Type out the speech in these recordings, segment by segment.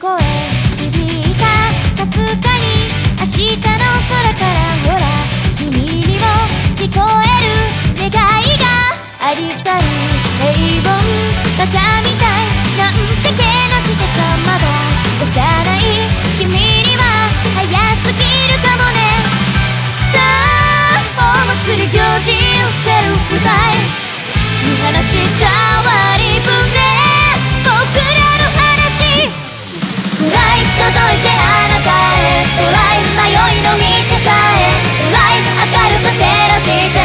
声響いた。かすかに明日の空からりきたる平凡バカみたいなんてけなしてさまだ。幼い君には早すぎるかもね。さあお祭り行事セルフタイ。ム見放した割り分で僕らの話。暗い届いてあなたへ。ドライ迷いの道さえ。ドライ明るく照らして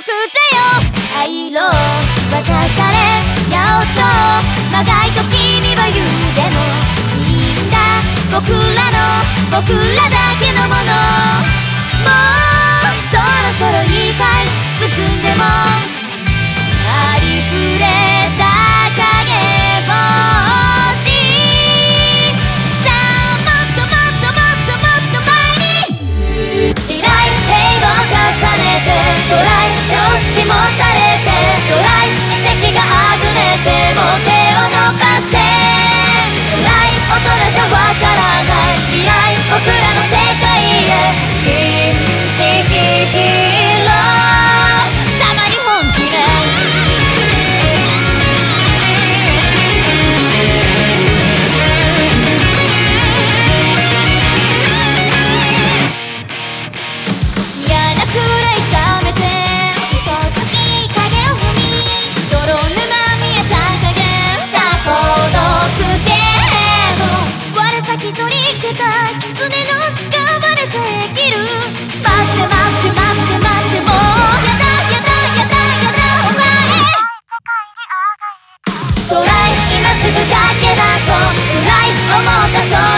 送ってよ。愛色渡され八百長まがいと君は言うでもいいんだ。僕らの僕らだけのもの。もうそろそろいいかい。進んでも。すぐ駆け出そう暗い思ったそう。